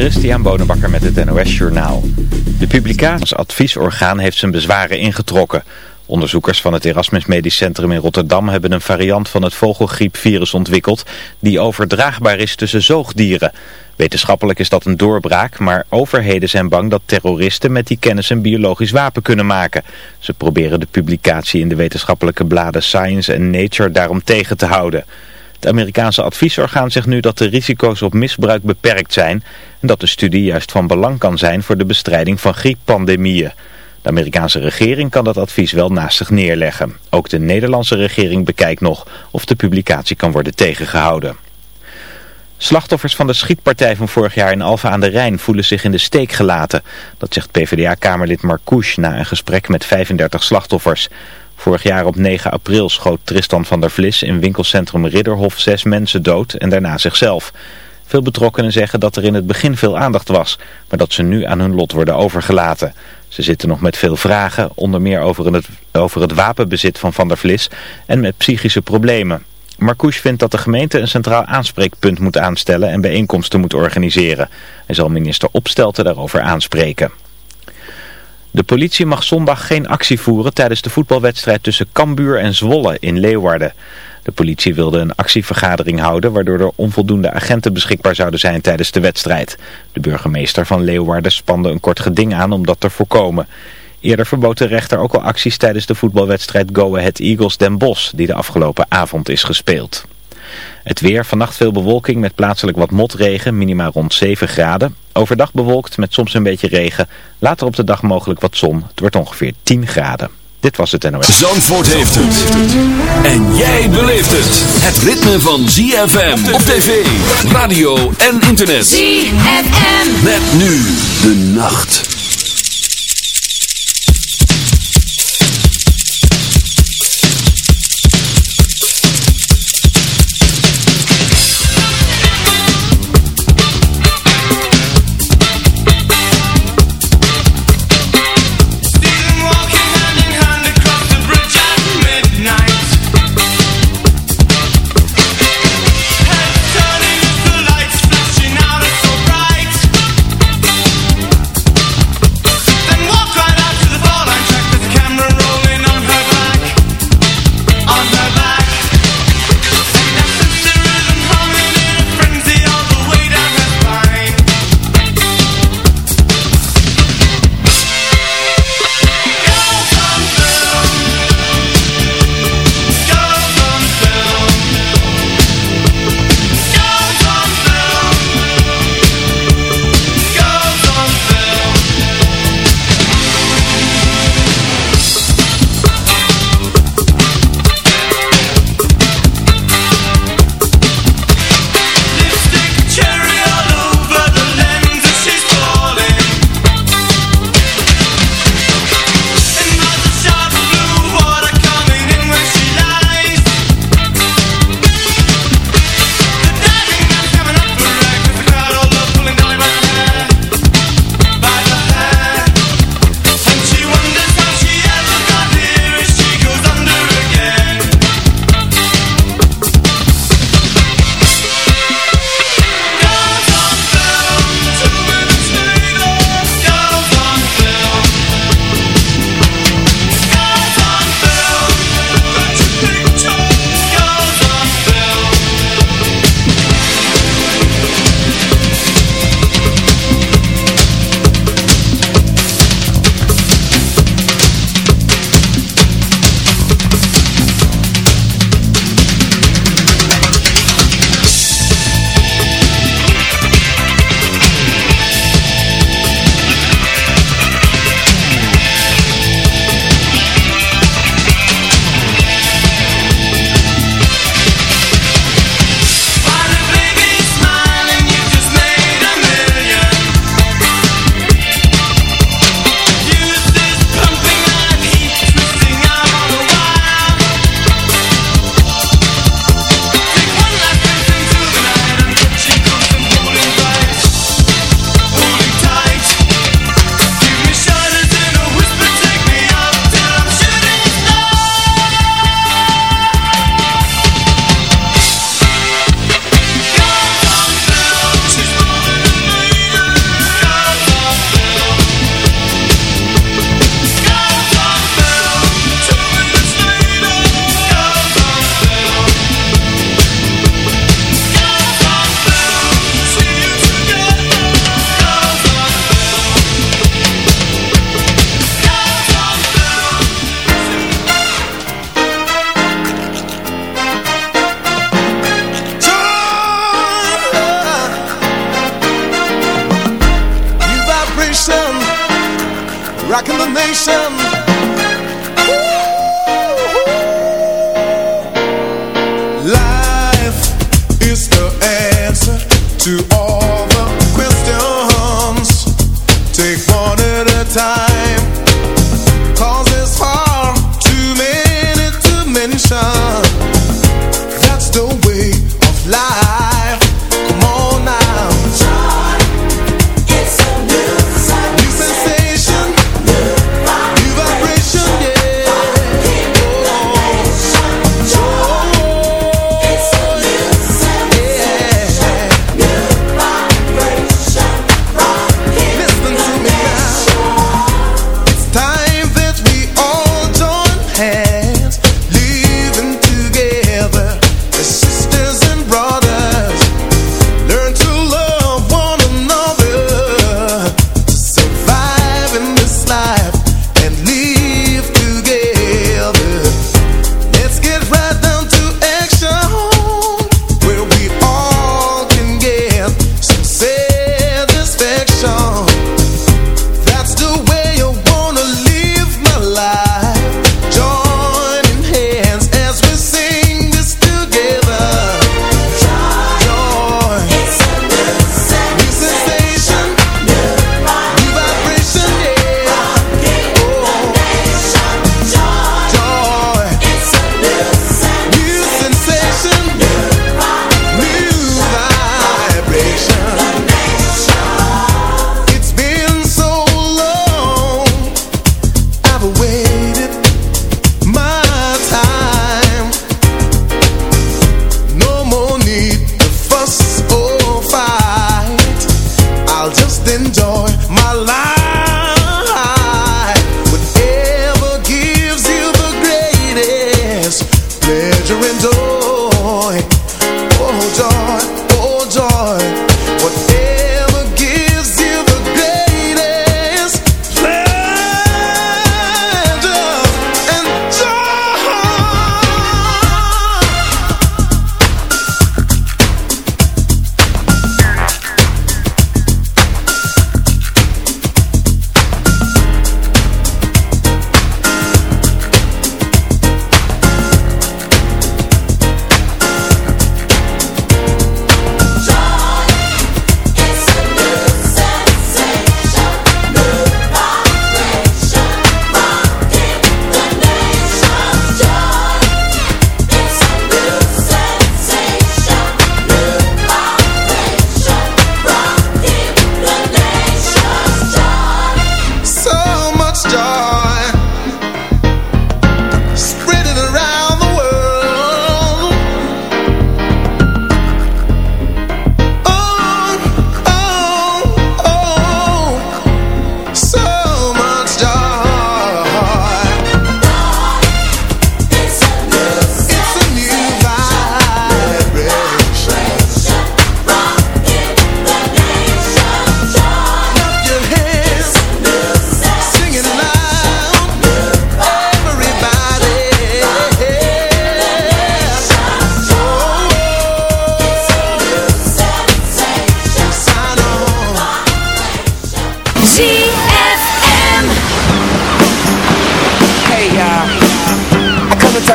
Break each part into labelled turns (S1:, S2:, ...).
S1: Christian Bonenbakker met het NOS Journaal. De publicatie adviesorgaan heeft zijn bezwaren ingetrokken. Onderzoekers van het Erasmus Medisch Centrum in Rotterdam hebben een variant van het vogelgriepvirus ontwikkeld die overdraagbaar is tussen zoogdieren. Wetenschappelijk is dat een doorbraak, maar overheden zijn bang dat terroristen met die kennis een biologisch wapen kunnen maken. Ze proberen de publicatie in de wetenschappelijke bladen Science en Nature daarom tegen te houden. Het Amerikaanse adviesorgaan zegt nu dat de risico's op misbruik beperkt zijn en dat de studie juist van belang kan zijn voor de bestrijding van grieppandemieën. De Amerikaanse regering kan dat advies wel naast zich neerleggen. Ook de Nederlandse regering bekijkt nog of de publicatie kan worden tegengehouden. Slachtoffers van de schietpartij van vorig jaar in Alfa aan de Rijn voelen zich in de steek gelaten. Dat zegt PvdA-kamerlid Marcouche na een gesprek met 35 slachtoffers. Vorig jaar op 9 april schoot Tristan van der Vlis in winkelcentrum Ridderhof zes mensen dood en daarna zichzelf. Veel betrokkenen zeggen dat er in het begin veel aandacht was, maar dat ze nu aan hun lot worden overgelaten. Ze zitten nog met veel vragen, onder meer over het, over het wapenbezit van Van der Vlis en met psychische problemen. Marcouch vindt dat de gemeente een centraal aanspreekpunt moet aanstellen en bijeenkomsten moet organiseren. Hij zal minister Opstelten daarover aanspreken. De politie mag zondag geen actie voeren tijdens de voetbalwedstrijd tussen Cambuur en Zwolle in Leeuwarden. De politie wilde een actievergadering houden waardoor er onvoldoende agenten beschikbaar zouden zijn tijdens de wedstrijd. De burgemeester van Leeuwarden spande een kort geding aan om dat te voorkomen. Eerder verbood de rechter ook al acties tijdens de voetbalwedstrijd Go Ahead Eagles Den Bosch die de afgelopen avond is gespeeld. Het weer, vannacht veel bewolking met plaatselijk wat motregen, minima rond 7 graden. Overdag bewolkt met soms een beetje regen. Later op de dag mogelijk wat zon. Het wordt ongeveer 10 graden. Dit was het NOS.
S2: Zandvoort heeft het. En jij beleeft het. Het ritme van ZFM op tv, radio en internet.
S3: ZFM.
S2: Met nu de nacht.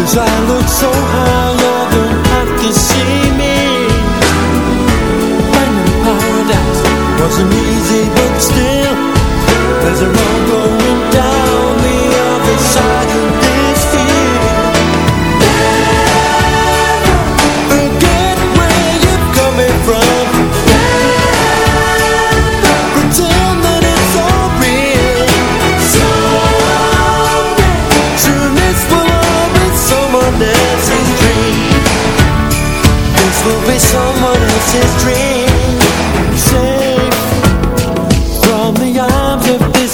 S4: Cause I look so high, you're gonna have to see me Finding paradise wasn't easy, but still There's a road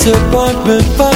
S4: disappointment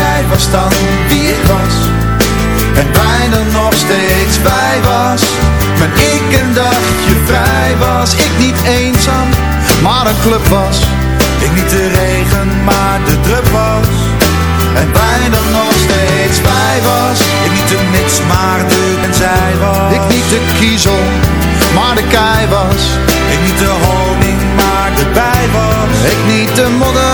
S5: jij was dan wie ik was. En bijna nog steeds bij was. Maar ik een dagje vrij was. Ik niet eenzaam, maar een club was. Ik niet de regen, maar de drup was. En bijna nog steeds bij was. Ik niet de mits, maar de en zij was. Ik niet de kiezel, maar de kei was. Ik niet de honing, maar de bij was. Ik niet de modder,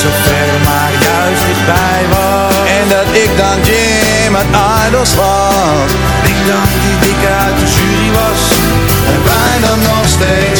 S5: zo ver, maar juist dichtbij was. En dat ik dan Jim uit Idols was. Ik dan die dikke uit de jury was. En bijna nog steeds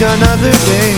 S6: Oh,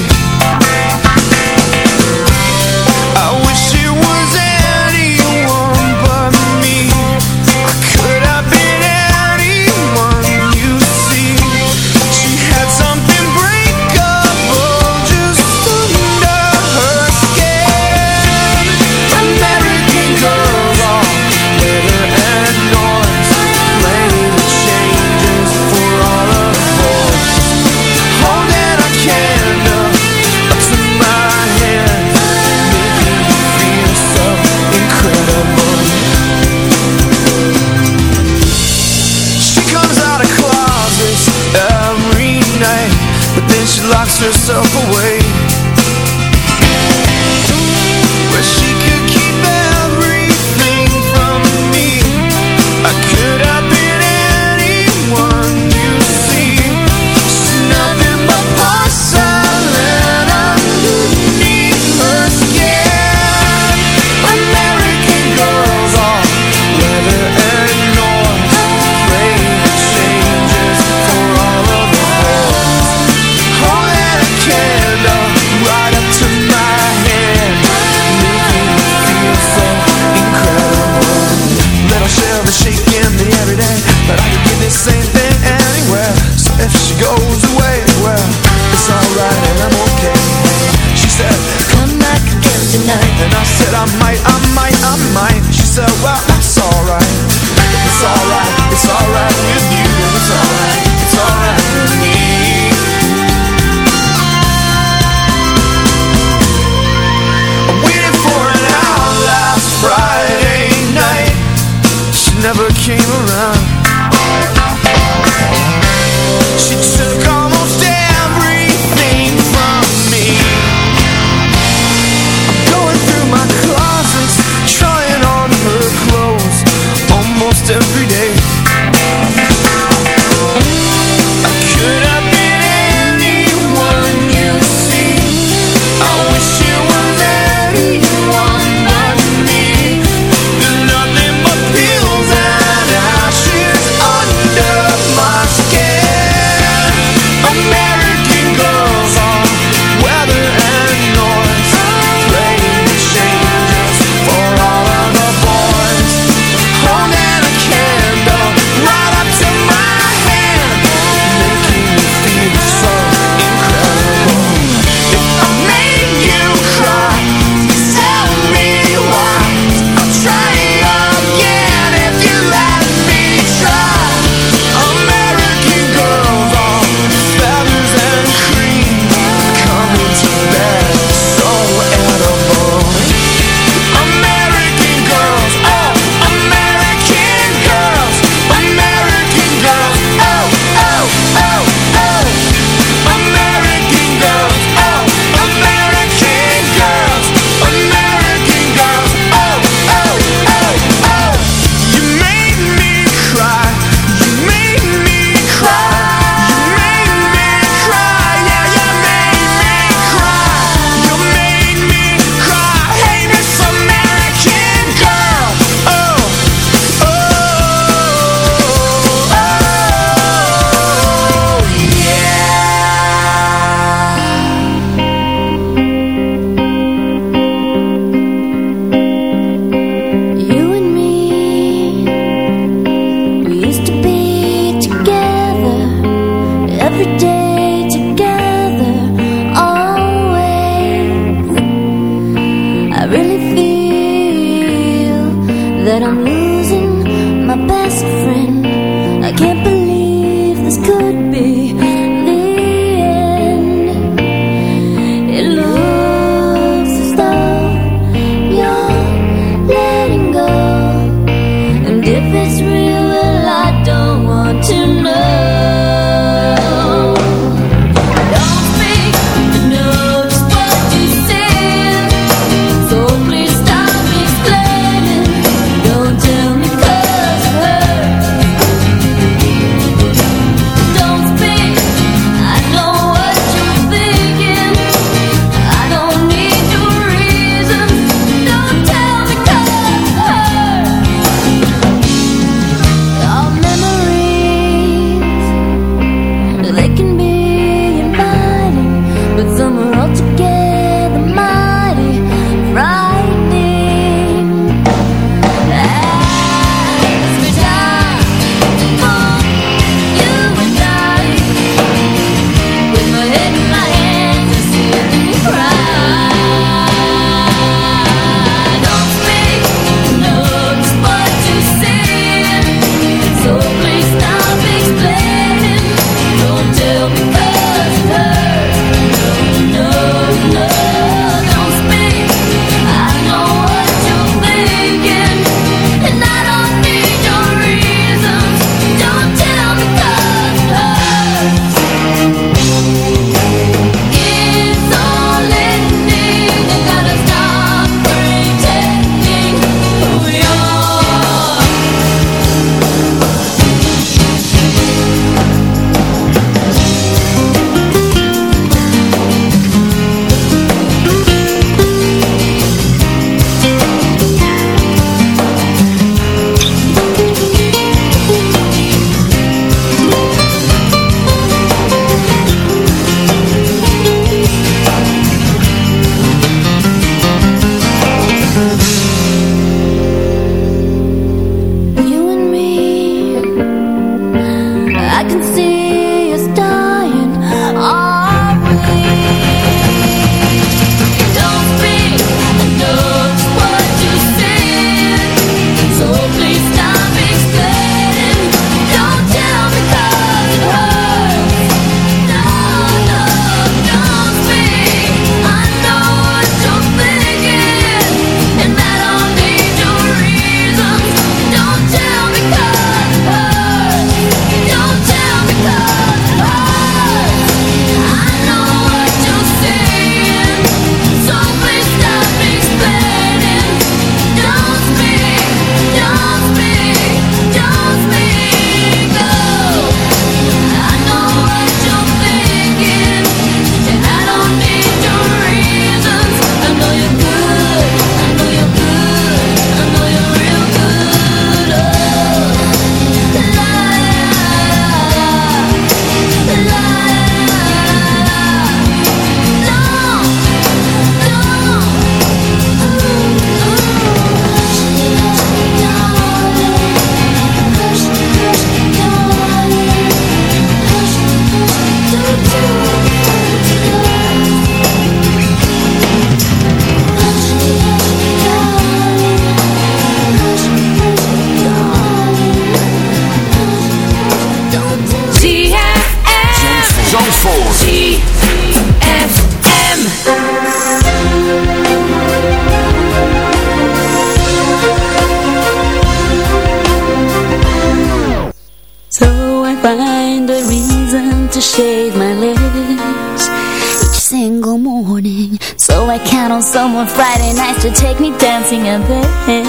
S7: to take me dancing and then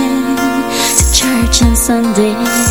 S7: to church on
S8: Sunday.